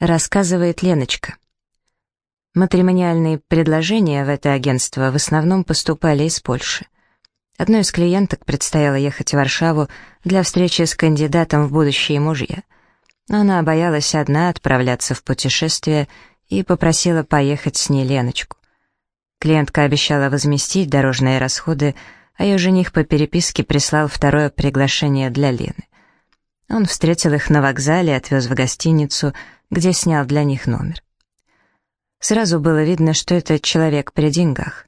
Рассказывает Леночка. Матримониальные предложения в это агентство в основном поступали из Польши. Одной из клиенток предстояло ехать в Варшаву для встречи с кандидатом в будущие мужья. Она боялась одна отправляться в путешествие и попросила поехать с ней Леночку. Клиентка обещала возместить дорожные расходы, а ее жених по переписке прислал второе приглашение для Лены. Он встретил их на вокзале отвез в гостиницу, где снял для них номер. Сразу было видно, что это человек при деньгах.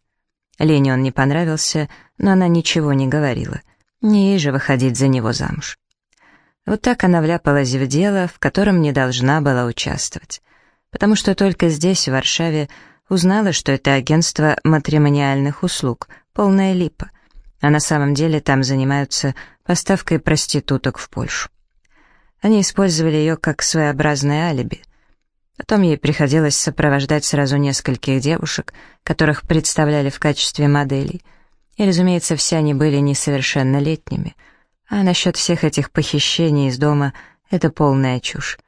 Лене он не понравился, но она ничего не говорила. Не ей же выходить за него замуж. Вот так она вляпалась в дело, в котором не должна была участвовать. Потому что только здесь, в Варшаве, узнала, что это агентство матримониальных услуг, полная липа, а на самом деле там занимаются поставкой проституток в Польшу. Они использовали ее как своеобразное алиби — Потом ей приходилось сопровождать сразу нескольких девушек, которых представляли в качестве моделей. И, разумеется, все они были несовершеннолетними. А насчет всех этих похищений из дома — это полная чушь.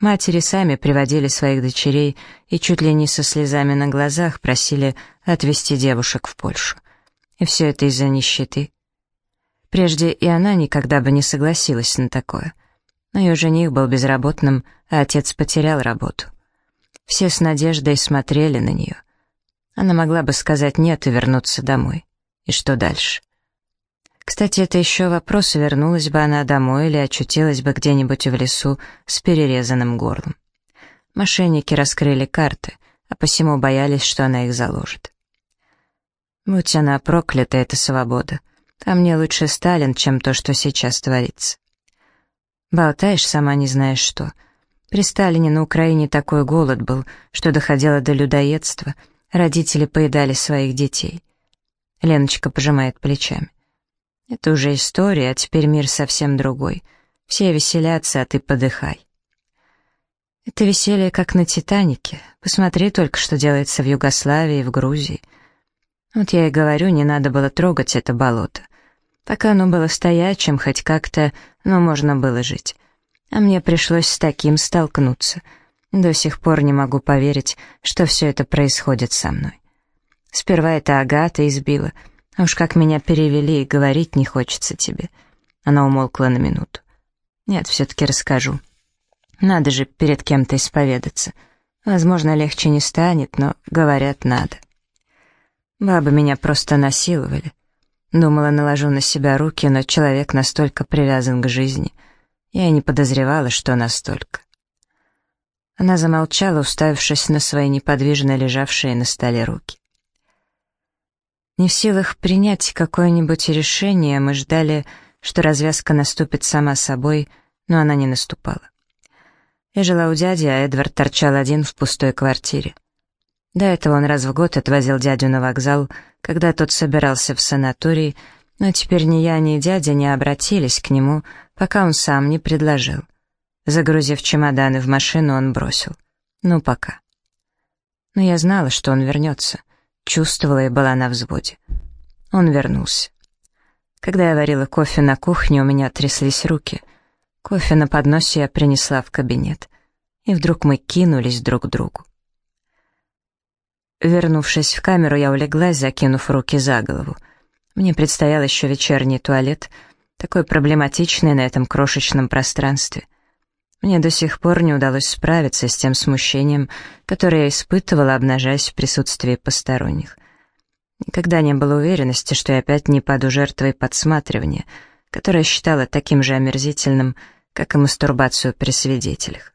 Матери сами приводили своих дочерей и чуть ли не со слезами на глазах просили отвезти девушек в Польшу. И все это из-за нищеты. Прежде и она никогда бы не согласилась на такое — но ее жених был безработным, а отец потерял работу. Все с надеждой смотрели на нее. Она могла бы сказать «нет» и вернуться домой. И что дальше? Кстати, это еще вопрос, вернулась бы она домой или очутилась бы где-нибудь в лесу с перерезанным горлом. Мошенники раскрыли карты, а посему боялись, что она их заложит. Будь она проклята, эта свобода. А мне лучше Сталин, чем то, что сейчас творится. Болтаешь, сама не знаешь что. При Сталине на Украине такой голод был, что доходило до людоедства. Родители поедали своих детей. Леночка пожимает плечами. Это уже история, а теперь мир совсем другой. Все веселятся, а ты подыхай. Это веселье, как на «Титанике». Посмотри только, что делается в Югославии, в Грузии. Вот я и говорю, не надо было трогать это болото. Пока оно было стоячим, хоть как-то, но можно было жить. А мне пришлось с таким столкнуться. До сих пор не могу поверить, что все это происходит со мной. Сперва это Агата избила, а уж как меня перевели, и говорить не хочется тебе. Она умолкла на минуту. Нет, все-таки расскажу. Надо же перед кем-то исповедаться. Возможно, легче не станет, но, говорят, надо. Бабы меня просто насиловали. Думала, наложу на себя руки, но человек настолько привязан к жизни. Я и не подозревала, что настолько. Она замолчала, уставившись на свои неподвижно лежавшие на столе руки. Не в силах принять какое-нибудь решение, мы ждали, что развязка наступит сама собой, но она не наступала. Я жила у дяди, а Эдвард торчал один в пустой квартире. До этого он раз в год отвозил дядю на вокзал, когда тот собирался в санаторий, но теперь ни я, ни дядя не обратились к нему, пока он сам не предложил. Загрузив чемоданы в машину, он бросил. Ну, пока. Но я знала, что он вернется. Чувствовала и была на взводе. Он вернулся. Когда я варила кофе на кухне, у меня тряслись руки. Кофе на подносе я принесла в кабинет. И вдруг мы кинулись друг к другу. Вернувшись в камеру, я улеглась, закинув руки за голову. Мне предстоял еще вечерний туалет, такой проблематичный на этом крошечном пространстве. Мне до сих пор не удалось справиться с тем смущением, которое я испытывала, обнажаясь в присутствии посторонних. Никогда не было уверенности, что я опять не паду жертвой подсматривания, которое считала таким же омерзительным, как и мастурбацию при свидетелях.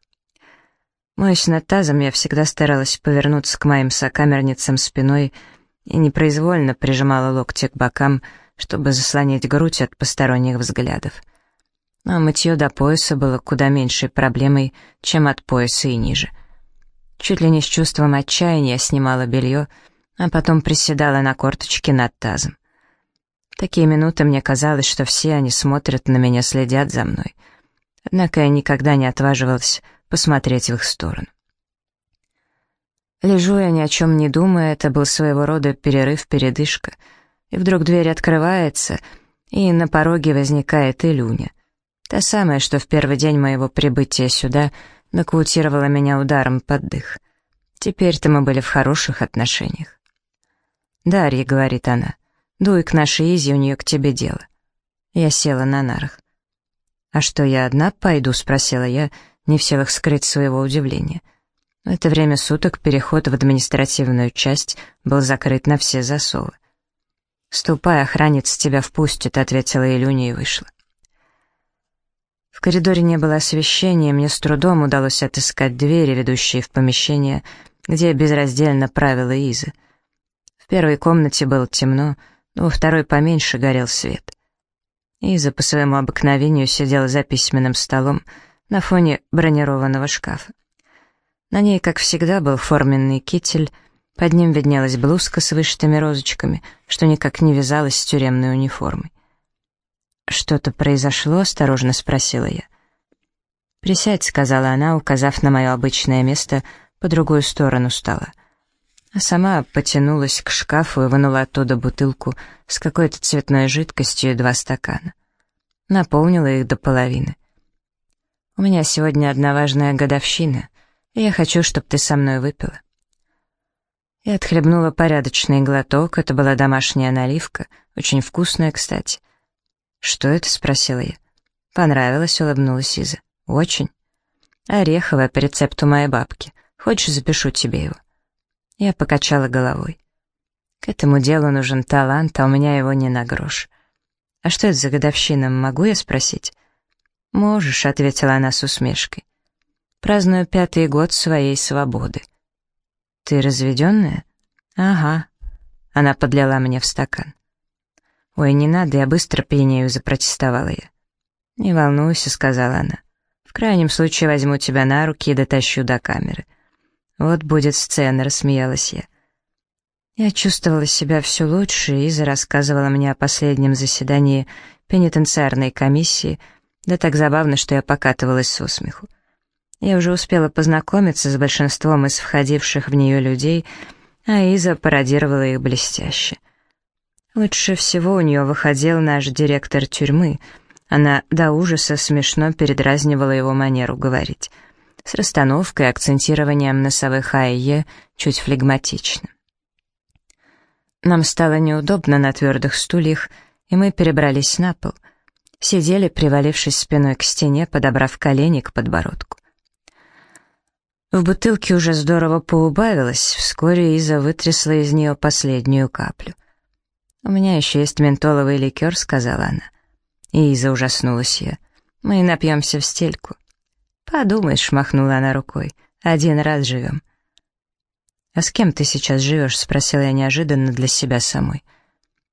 Моясь над тазом, я всегда старалась повернуться к моим сокамерницам спиной и непроизвольно прижимала локти к бокам, чтобы заслонить грудь от посторонних взглядов. Но мытье до пояса было куда меньшей проблемой, чем от пояса и ниже. Чуть ли не с чувством отчаяния снимала белье, а потом приседала на корточки над тазом. Такие минуты мне казалось, что все они смотрят на меня, следят за мной. Однако я никогда не отваживалась посмотреть в их сторону. Лежу я ни о чем не думая, это был своего рода перерыв-передышка, и вдруг дверь открывается, и на пороге возникает Илюня. Та самая, что в первый день моего прибытия сюда нокаутировала меня ударом под дых. Теперь-то мы были в хороших отношениях. «Дарья», — говорит она, — «дуй к нашей Изи, у нее к тебе дело». Я села на нарах. «А что, я одна пойду?» — спросила я, не в силах скрыть своего удивления. В это время суток переход в административную часть был закрыт на все засовы. «Ступай, охранец тебя впустит», — ответила Илюня и вышла. В коридоре не было освещения, мне с трудом удалось отыскать двери, ведущие в помещение, где безраздельно правила Иза. В первой комнате было темно, но во второй поменьше горел свет. Иза по своему обыкновению сидела за письменным столом на фоне бронированного шкафа. На ней, как всегда, был форменный китель, под ним виднелась блузка с вышитыми розочками, что никак не вязалась с тюремной униформой. «Что-то произошло?» — осторожно спросила я. «Присядь», — сказала она, указав на мое обычное место по другую сторону стола. А сама потянулась к шкафу и вынула оттуда бутылку с какой-то цветной жидкостью и два стакана. Наполнила их до половины. «У меня сегодня одна важная годовщина — я хочу, чтобы ты со мной выпила». Я отхлебнула порядочный глоток, это была домашняя наливка, очень вкусная, кстати. «Что это?» — спросила я. «Понравилось», — улыбнулась Иза. «Очень». «Ореховая по рецепту моей бабки. Хочешь, запишу тебе его?» Я покачала головой. К этому делу нужен талант, а у меня его не на грош. «А что это за годовщина, могу я спросить?» «Можешь», — ответила она с усмешкой. Праздную пятый год своей свободы. Ты разведенная? Ага. Она подлила мне в стакан. Ой, не надо, я быстро пьянею, запротестовала я. Не волнуйся, сказала она. В крайнем случае возьму тебя на руки и дотащу до камеры. Вот будет сцена, рассмеялась я. Я чувствовала себя все лучше, и Иза рассказывала мне о последнем заседании пенитенциарной комиссии, да так забавно, что я покатывалась со смеху. Я уже успела познакомиться с большинством из входивших в нее людей, а Иза пародировала их блестяще. Лучше всего у нее выходил наш директор тюрьмы. Она до ужаса смешно передразнивала его манеру говорить. С расстановкой, акцентированием носовых «а» и «е», чуть флегматично. Нам стало неудобно на твердых стульях, и мы перебрались на пол. Сидели, привалившись спиной к стене, подобрав колени к подбородку. В бутылке уже здорово поубавилось, вскоре Иза вытрясла из нее последнюю каплю. «У меня еще есть ментоловый ликер», — сказала она. И Иза ужаснулась я. «Мы напьемся в стельку». «Подумаешь», — махнула она рукой, — «один раз живем». «А с кем ты сейчас живешь?» — спросила я неожиданно для себя самой.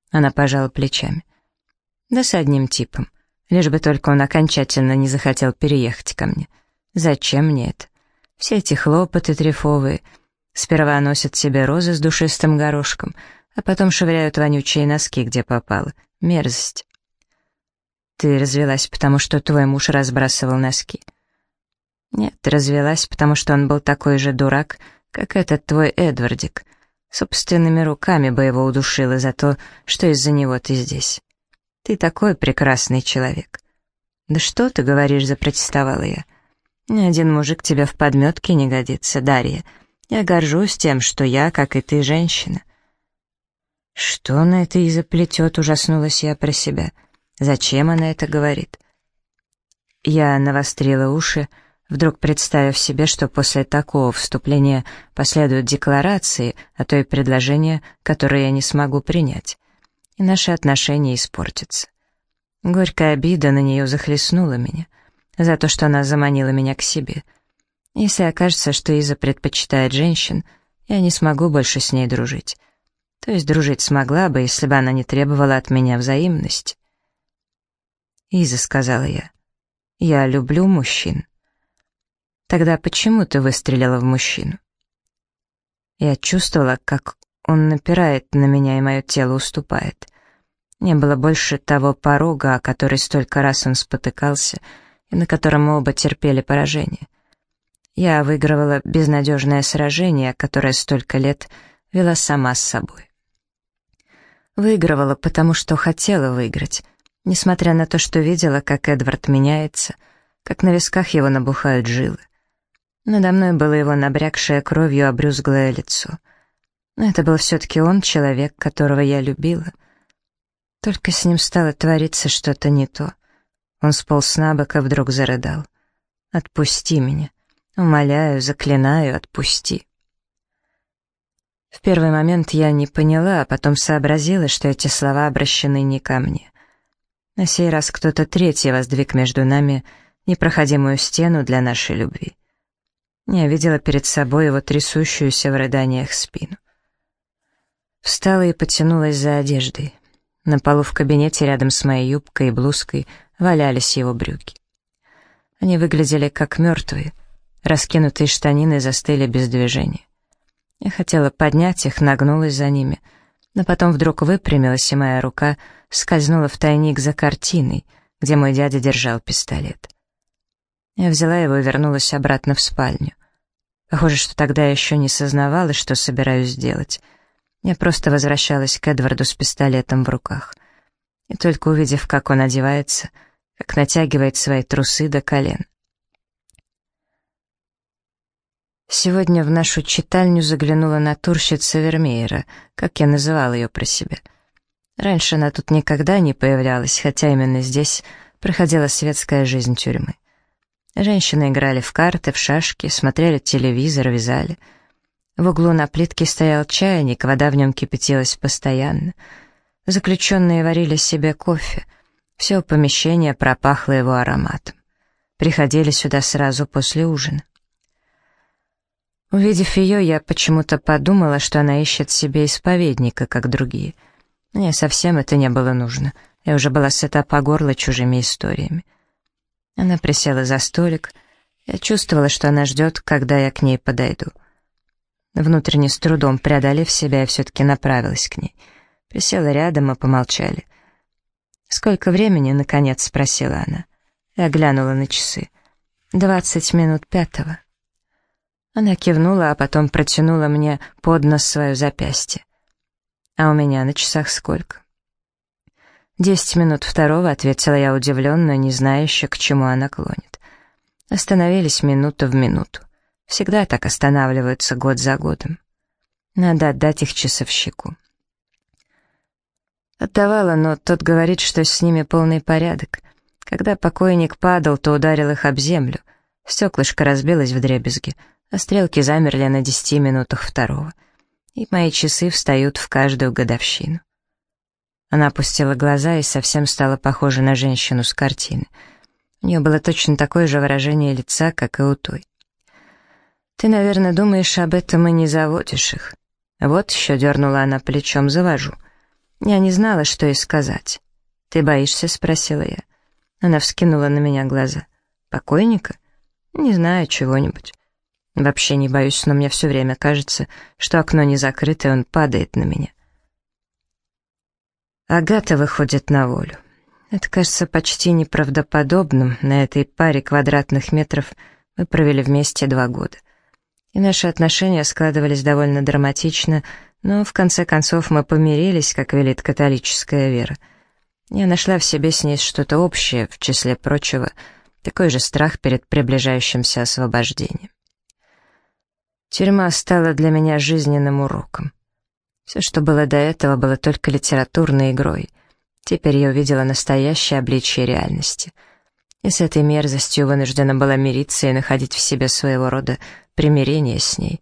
Она пожала плечами. «Да с одним типом, лишь бы только он окончательно не захотел переехать ко мне. Зачем мне это?» Все эти хлопоты трефовые. Сперва носят себе розы с душистым горошком, а потом швыряют вонючие носки, где попало. Мерзость. Ты развелась, потому что твой муж разбрасывал носки. Нет, развелась, потому что он был такой же дурак, как этот твой Эдвардик. Собственными руками бы его удушила за то, что из-за него ты здесь. Ты такой прекрасный человек. «Да что ты говоришь?» — запротестовала я. Ни один мужик тебе в подметке не годится, Дарья. Я горжусь тем, что я, как и ты, женщина». «Что она это и заплетет?» — ужаснулась я про себя. «Зачем она это говорит?» Я навострила уши, вдруг представив себе, что после такого вступления последуют декларации, а то и предложения, которые я не смогу принять, и наши отношения испортятся. Горькая обида на нее захлестнула меня — за то, что она заманила меня к себе. Если окажется, что Иза предпочитает женщин, я не смогу больше с ней дружить. То есть дружить смогла бы, если бы она не требовала от меня взаимности. «Иза», — сказала я, — «я люблю мужчин». «Тогда почему ты выстрелила в мужчину?» Я чувствовала, как он напирает на меня, и мое тело уступает. Не было больше того порога, о который столько раз он спотыкался — и на котором мы оба терпели поражение. Я выигрывала безнадежное сражение, которое столько лет вела сама с собой. Выигрывала, потому что хотела выиграть, несмотря на то, что видела, как Эдвард меняется, как на висках его набухают жилы. Надо мной было его набрякшее кровью обрюзглое лицо. Но это был все-таки он, человек, которого я любила. Только с ним стало твориться что-то не то. Он сполз на бок и вдруг зарыдал. «Отпусти меня. Умоляю, заклинаю, отпусти». В первый момент я не поняла, а потом сообразила, что эти слова обращены не ко мне. На сей раз кто-то третий воздвиг между нами непроходимую стену для нашей любви. Я видела перед собой его трясущуюся в рыданиях спину. Встала и потянулась за одеждой. На полу в кабинете рядом с моей юбкой и блузкой валялись его брюки. Они выглядели как мертвые, раскинутые штанины застыли без движения. Я хотела поднять их, нагнулась за ними, но потом вдруг выпрямилась, и моя рука скользнула в тайник за картиной, где мой дядя держал пистолет. Я взяла его и вернулась обратно в спальню. Похоже, что тогда я еще не сознавала, что собираюсь сделать. Я просто возвращалась к Эдварду с пистолетом в руках. И только увидев, как он одевается, как натягивает свои трусы до колен. Сегодня в нашу читальню заглянула натурщица Вермеера, как я называла ее про себя. Раньше она тут никогда не появлялась, хотя именно здесь проходила светская жизнь тюрьмы. Женщины играли в карты, в шашки, смотрели телевизор, вязали. В углу на плитке стоял чайник, вода в нем кипятилась постоянно. Заключенные варили себе кофе. Все помещение пропахло его ароматом. Приходили сюда сразу после ужина. Увидев ее, я почему-то подумала, что она ищет себе исповедника, как другие. Мне совсем это не было нужно. Я уже была сыта по горло чужими историями. Она присела за столик. Я чувствовала, что она ждет, когда я к ней подойду. Внутренне с трудом преодолев себя, я все-таки направилась к ней. Присела рядом, и помолчали. «Сколько времени?» — наконец спросила она. Я глянула на часы. «Двадцать минут пятого». Она кивнула, а потом протянула мне под нос свое запястье. «А у меня на часах сколько?» «Десять минут второго», — ответила я удивленно, не еще, к чему она клонит. Остановились минуту в минуту. Всегда так останавливаются год за годом. Надо отдать их часовщику. Отдавала, но тот говорит, что с ними полный порядок. Когда покойник падал, то ударил их об землю. Стеклышко разбилось в дребезги, а стрелки замерли на десяти минутах второго. И мои часы встают в каждую годовщину. Она опустила глаза и совсем стала похожа на женщину с картины. У нее было точно такое же выражение лица, как и у той. «Ты, наверное, думаешь об этом и не заводишь их». «Вот еще», — дернула она плечом, — «завожу». Я не знала, что ей сказать. «Ты боишься?» — спросила я. Она вскинула на меня глаза. «Покойника?» «Не знаю, чего-нибудь». «Вообще не боюсь, но мне все время кажется, что окно не закрыто, и он падает на меня». Агата выходит на волю. Это кажется почти неправдоподобным. На этой паре квадратных метров мы провели вместе два года. И наши отношения складывались довольно драматично, но в конце концов мы помирились, как велит католическая вера. Я нашла в себе с ней что-то общее, в числе прочего, такой же страх перед приближающимся освобождением. Тюрьма стала для меня жизненным уроком. Все, что было до этого, было только литературной игрой. Теперь я увидела настоящее обличие реальности. И с этой мерзостью вынуждена была мириться и находить в себе своего рода примирение с ней.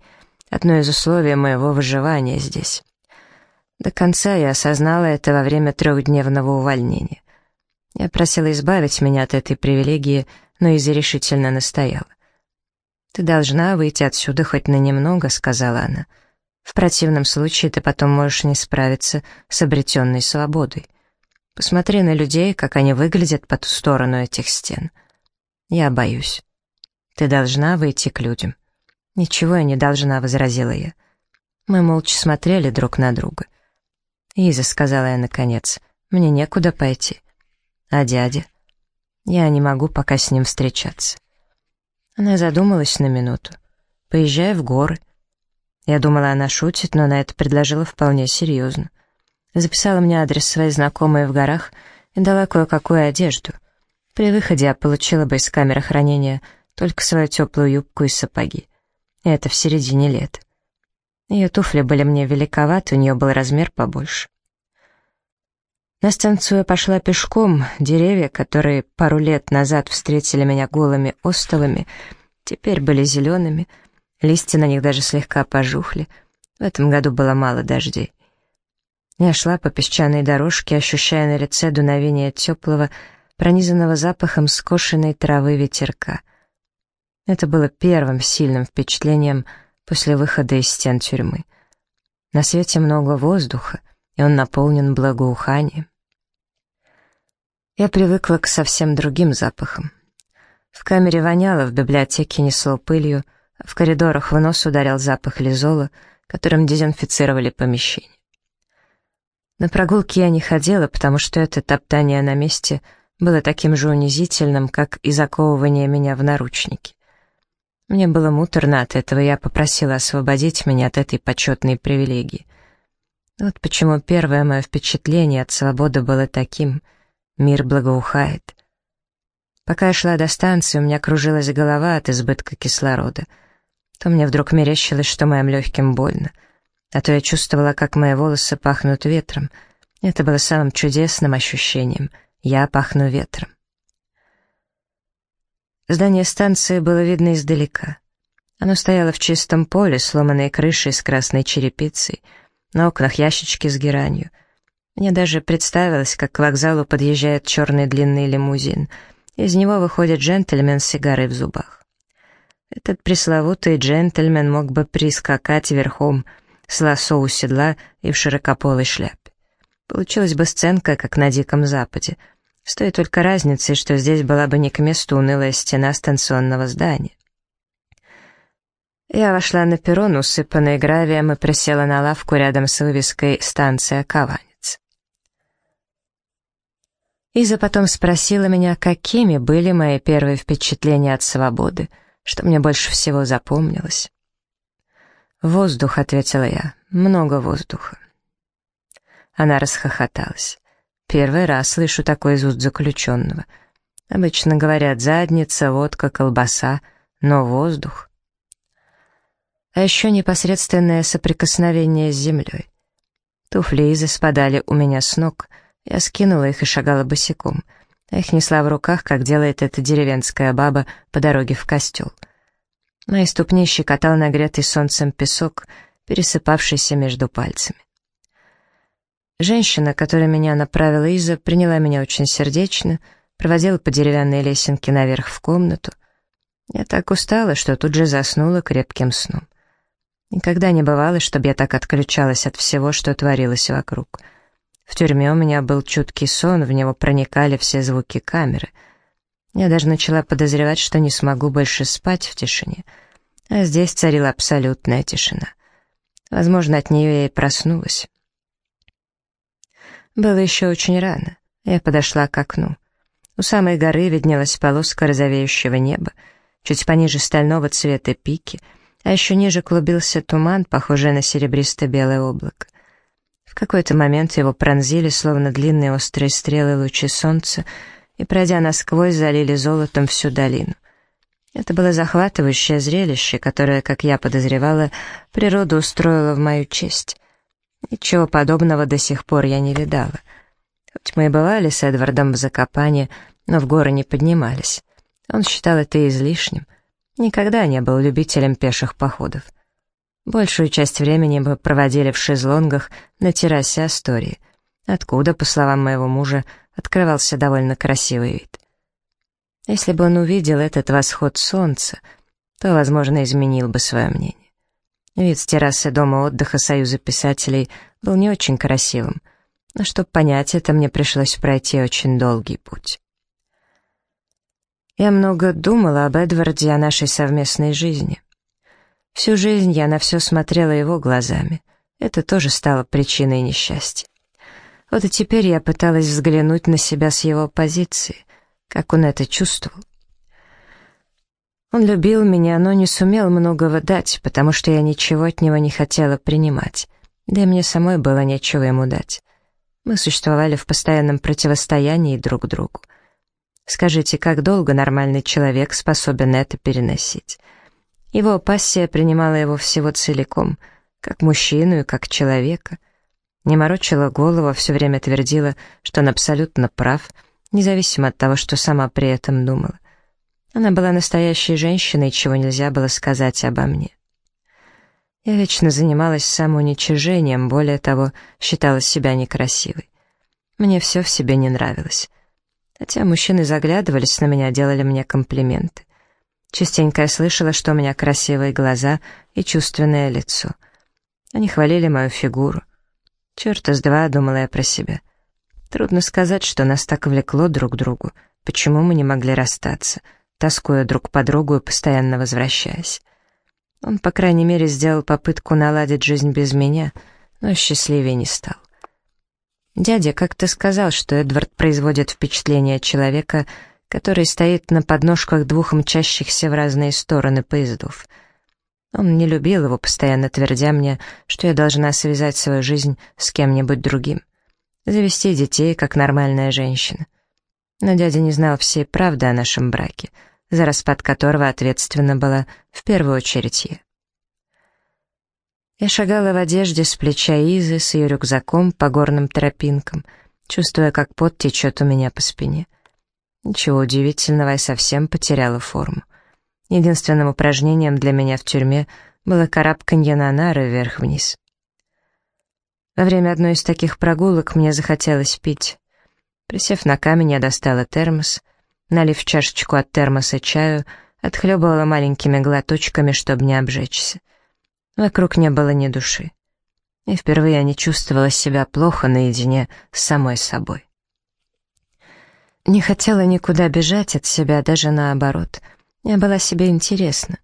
Одно из условий моего выживания здесь. До конца я осознала это во время трехдневного увольнения. Я просила избавить меня от этой привилегии, но Иза решительно настояла. «Ты должна выйти отсюда хоть на немного», — сказала она. В противном случае ты потом можешь не справиться с обретенной свободой. Посмотри на людей, как они выглядят по ту сторону этих стен. Я боюсь. Ты должна выйти к людям. Ничего я не должна, — возразила я. Мы молча смотрели друг на друга. «Иза», — сказала я наконец, — «мне некуда пойти». «А дядя?» «Я не могу пока с ним встречаться». Она задумалась на минуту. «Поезжай в горы. Я думала, она шутит, но она это предложила вполне серьезно. Записала мне адрес своей знакомой в горах и дала кое-какую одежду. При выходе я получила бы из камеры хранения только свою теплую юбку и сапоги. Это в середине лета. Ее туфли были мне великоваты, у нее был размер побольше. На станцию я пошла пешком, деревья, которые пару лет назад встретили меня голыми остовами, теперь были зелеными, листья на них даже слегка пожухли. В этом году было мало дождей. Я шла по песчаной дорожке, ощущая на лице дуновение теплого, пронизанного запахом скошенной травы ветерка. Это было первым сильным впечатлением после выхода из стен тюрьмы. На свете много воздуха, и он наполнен благоуханием. Я привыкла к совсем другим запахам. В камере воняло, в библиотеке несло пылью, в коридорах в нос ударял запах лизола, которым дезинфицировали помещение. На прогулки я не ходила, потому что это топтание на месте было таким же унизительным, как и заковывание меня в наручники. Мне было муторно от этого, я попросила освободить меня от этой почетной привилегии. Вот почему первое мое впечатление от свободы было таким — мир благоухает. Пока я шла до станции, у меня кружилась голова от избытка кислорода. То мне вдруг мерещилось, что моим легким больно, а то я чувствовала, как мои волосы пахнут ветром. Это было самым чудесным ощущением. Я пахну ветром. Здание станции было видно издалека. Оно стояло в чистом поле, сломанной крышей с красной черепицей, на окнах ящички с геранью. Мне даже представилось, как к вокзалу подъезжает черный длинный лимузин. Из него выходит джентльмен с сигарой в зубах. Этот пресловутый джентльмен мог бы прискакать верхом, с лосо у седла и в широкополой шляпе. Получилась бы сценка, как на Диком Западе — с той только разницей, что здесь была бы не к месту унылая стена станционного здания. Я вошла на перрон, усыпанный гравием, и присела на лавку рядом с вывеской «Станция Кованец». Иза потом спросила меня, какими были мои первые впечатления от свободы, что мне больше всего запомнилось. «Воздух», — ответила я, — «много воздуха». Она расхохоталась. Первый раз слышу такой из уст заключенного. Обычно говорят задница, водка, колбаса, но воздух. А еще непосредственное соприкосновение с землей. Туфли Изы спадали у меня с ног, я скинула их и шагала босиком, а их несла в руках, как делает эта деревенская баба по дороге в костел. Мои ступни щекотал нагретый солнцем песок, пересыпавшийся между пальцами. Женщина, которая меня направила Иза, приняла меня очень сердечно, проводила по деревянной лесенке наверх в комнату. Я так устала, что тут же заснула крепким сном. Никогда не бывало, чтобы я так отключалась от всего, что творилось вокруг. В тюрьме у меня был чуткий сон, в него проникали все звуки камеры. Я даже начала подозревать, что не смогу больше спать в тишине. А здесь царила абсолютная тишина. Возможно, от нее я и проснулась. Было еще очень рано. Я подошла к окну. У самой горы виднелась полоска розовеющего неба, чуть пониже стального цвета пики, а еще ниже клубился туман, похожий на серебристо-белое облако. В какой-то момент его пронзили, словно длинные острые стрелы лучи солнца, и, пройдя насквозь, залили золотом всю долину. Это было захватывающее зрелище, которое, как я подозревала, природа устроила в мою честь. Ничего подобного до сих пор я не видала. Хоть мы и бывали с Эдвардом в Закопане, но в горы не поднимались. Он считал это излишним. Никогда не был любителем пеших походов. Большую часть времени мы проводили в шезлонгах на террасе Астории, откуда, по словам моего мужа, открывался довольно красивый вид. Если бы он увидел этот восход солнца, то, возможно, изменил бы свое мнение. Вид с террасы дома отдыха Союза писателей был не очень красивым, но чтобы понять это, мне пришлось пройти очень долгий путь. Я много думала об Эдварде и о нашей совместной жизни. Всю жизнь я на все смотрела его глазами. Это тоже стало причиной несчастья. Вот и теперь я пыталась взглянуть на себя с его позиции, как он это чувствовал. Он любил меня, но не сумел многого дать, потому что я ничего от него не хотела принимать. Да и мне самой было нечего ему дать. Мы существовали в постоянном противостоянии друг другу. Скажите, как долго нормальный человек способен это переносить? Его пассия принимала его всего целиком, как мужчину и как человека. Не морочила голову, а все время твердила, что он абсолютно прав, независимо от того, что сама при этом думала. Она была настоящей женщиной, чего нельзя было сказать обо мне. Я вечно занималась самоуничижением, более того, считала себя некрасивой. Мне все в себе не нравилось. Хотя мужчины заглядывались на меня, делали мне комплименты. Частенько я слышала, что у меня красивые глаза и чувственное лицо. Они хвалили мою фигуру. Черт из два, думала я про себя. Трудно сказать, что нас так влекло друг к другу, почему мы не могли расстаться, тоскуя друг по другу и постоянно возвращаясь. Он, по крайней мере, сделал попытку наладить жизнь без меня, но счастливее не стал. Дядя как-то сказал, что Эдвард производит впечатление человека, который стоит на подножках двух мчащихся в разные стороны поездов. Он не любил его, постоянно твердя мне, что я должна связать свою жизнь с кем-нибудь другим, завести детей, как нормальная женщина. Но дядя не знал всей правды о нашем браке, за распад которого ответственна была в первую очередь я. Я шагала в одежде с плеча Изы, с ее рюкзаком по горным тропинкам, чувствуя, как пот течет у меня по спине. Ничего удивительного, я совсем потеряла форму. Единственным упражнением для меня в тюрьме было карабканье на нары вверх-вниз. Во время одной из таких прогулок мне захотелось пить. Присев на камень, я достала термос, налив чашечку от термоса чаю, отхлебывала маленькими глоточками, чтобы не обжечься. Вокруг не было ни души. И впервые я не чувствовала себя плохо наедине с самой собой. Не хотела никуда бежать от себя, даже наоборот. Я была себе интересна.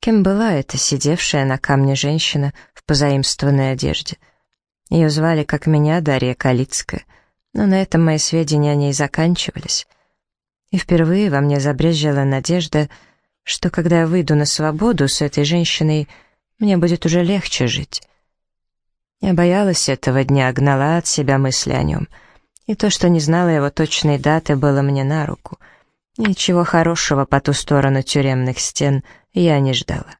Кем была эта сидевшая на камне женщина в позаимствованной одежде? Ее звали, как меня, Дарья Калицкая, но на этом мои сведения о ней заканчивались. И впервые во мне забрежила надежда, что когда я выйду на свободу с этой женщиной, мне будет уже легче жить. Я боялась этого дня, гнала от себя мысли о нем. И то, что не знала его точной даты, было мне на руку. Ничего хорошего по ту сторону тюремных стен я не ждала.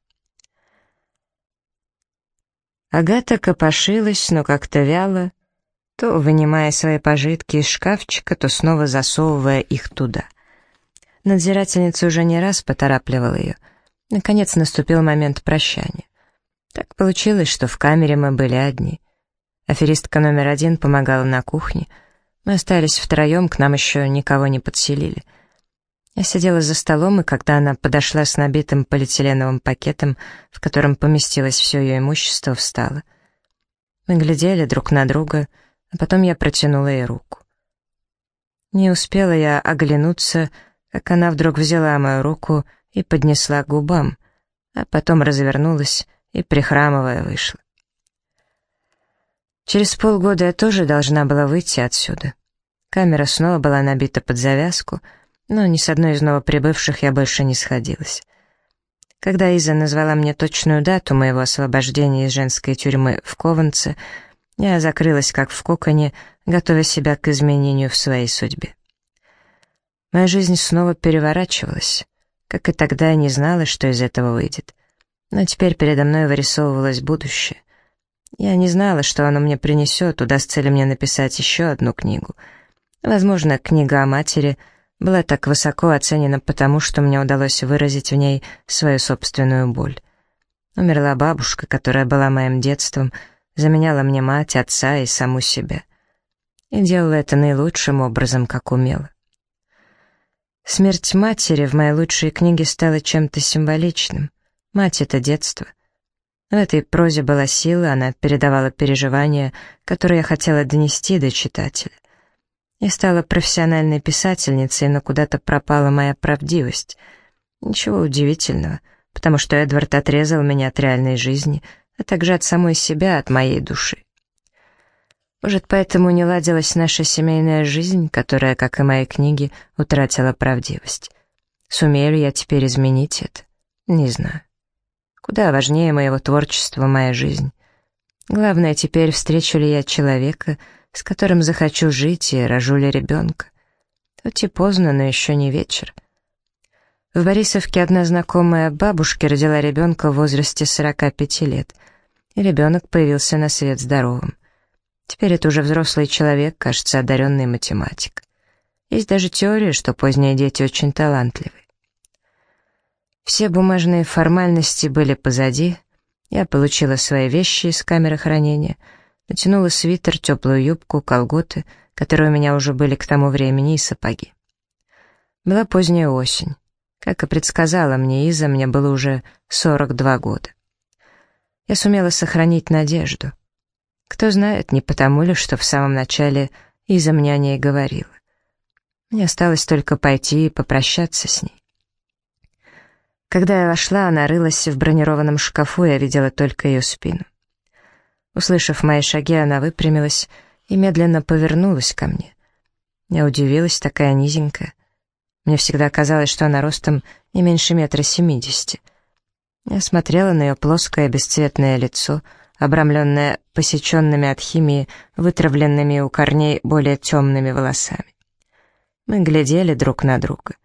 Агата копошилась, но как-то вяло, то вынимая свои пожитки из шкафчика, то снова засовывая их туда. Надзирательница уже не раз поторапливала ее. Наконец наступил момент прощания. Так получилось, что в камере мы были одни. Аферистка номер один помогала на кухне. Мы остались втроем, к нам еще никого не подселили. Я сидела за столом, и когда она подошла с набитым полиэтиленовым пакетом, в котором поместилось все ее имущество, встала. Мы глядели друг на друга, потом я протянула ей руку. Не успела я оглянуться, как она вдруг взяла мою руку и поднесла к губам, а потом развернулась и, прихрамывая, вышла. Через полгода я тоже должна была выйти отсюда. Камера снова была набита под завязку, но ни с одной из новоприбывших я больше не сходилась. Когда Иза назвала мне точную дату моего освобождения из женской тюрьмы в Кованце, я закрылась как в коконе, готовя себя к изменению в своей судьбе. Моя жизнь снова переворачивалась. Как и тогда я не знала, что из этого выйдет но теперь передо мной вырисовывалось будущее. Я не знала, что оно мне принесет, удастся ли мне написать еще одну книгу. Возможно, книга о матери была так высоко оценена потому, что мне удалось выразить в ней свою собственную боль. Умерла бабушка, которая была моим детством, заменяла мне мать, отца и саму себя. И делала это наилучшим образом, как умела. Смерть матери в моей лучшей книге стала чем-то символичным. Мать — это детство. В этой прозе была сила, она передавала переживания, которые я хотела донести до читателя. Я стала профессиональной писательницей, но куда-то пропала моя правдивость. Ничего удивительного, потому что Эдвард отрезал меня от реальной жизни, а также от самой себя, от моей души. Может, поэтому не ладилась наша семейная жизнь, которая, как и мои книги, утратила правдивость. Сумею ли я теперь изменить это? Не знаю. Куда важнее моего творчества моя жизнь. Главное теперь, встречу ли я человека, с которым захочу жить и рожу ли ребенка. Хоть и поздно, но еще не вечер. В Борисовке одна знакомая бабушки родила ребенка в возрасте 45 лет, и ребенок появился на свет здоровым. Теперь это уже взрослый человек, кажется, одаренный математик. Есть даже теория, что поздние дети очень талантливы. Все бумажные формальности были позади. Я получила свои вещи из камеры хранения, натянула свитер, теплую юбку, колготы, которые у меня уже были к тому времени, и сапоги. Была поздняя осень. Как и предсказала мне Иза, мне было уже 42 года. Я сумела сохранить надежду. Кто знает, не потому ли, что в самом начале Иза мне о ней говорила. Мне осталось только пойти и попрощаться с ней. Когда я вошла, она рылась в бронированном шкафу, я видела только ее спину. Услышав мои шаги, она выпрямилась и медленно повернулась ко мне. Я удивилась, такая низенькая. Мне всегда казалось, что она ростом не меньше метра семидесяти. Я смотрела на ее плоское бесцветное лицо, обрамленное посеченными от химии, вытравленными у корней более темными волосами. Мы глядели друг на друга.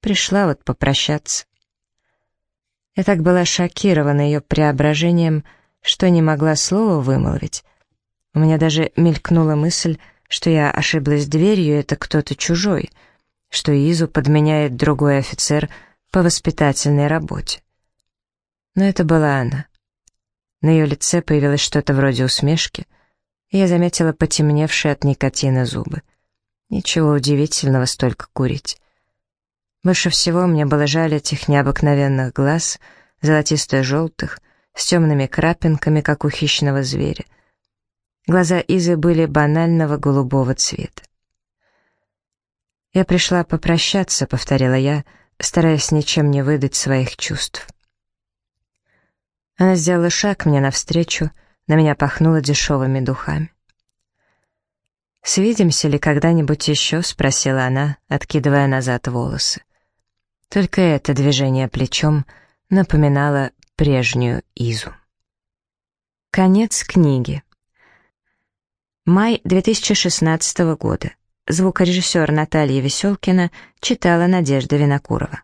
Пришла вот попрощаться. Я так была шокирована ее преображением, что не могла слова вымолвить. У меня даже мелькнула мысль, что я ошиблась дверью, это кто-то чужой, что Изу подменяет другой офицер по воспитательной работе. Но это была она. На ее лице появилось что-то вроде усмешки, и я заметила потемневшие от никотина зубы. Ничего удивительного столько курить. Больше всего мне было жаль этих необыкновенных глаз, золотисто-желтых, с темными крапинками, как у хищного зверя. Глаза Изы были банального голубого цвета. «Я пришла попрощаться», — повторила я, стараясь ничем не выдать своих чувств. Она сделала шаг мне навстречу, на меня пахнуло дешевыми духами. «Свидимся ли когда-нибудь еще?» — спросила она, откидывая назад волосы. Только это движение плечом напоминало прежнюю Изу. Конец книги. Май 2016 года. Звукорежиссер Наталья Веселкина читала Надежда Винокурова.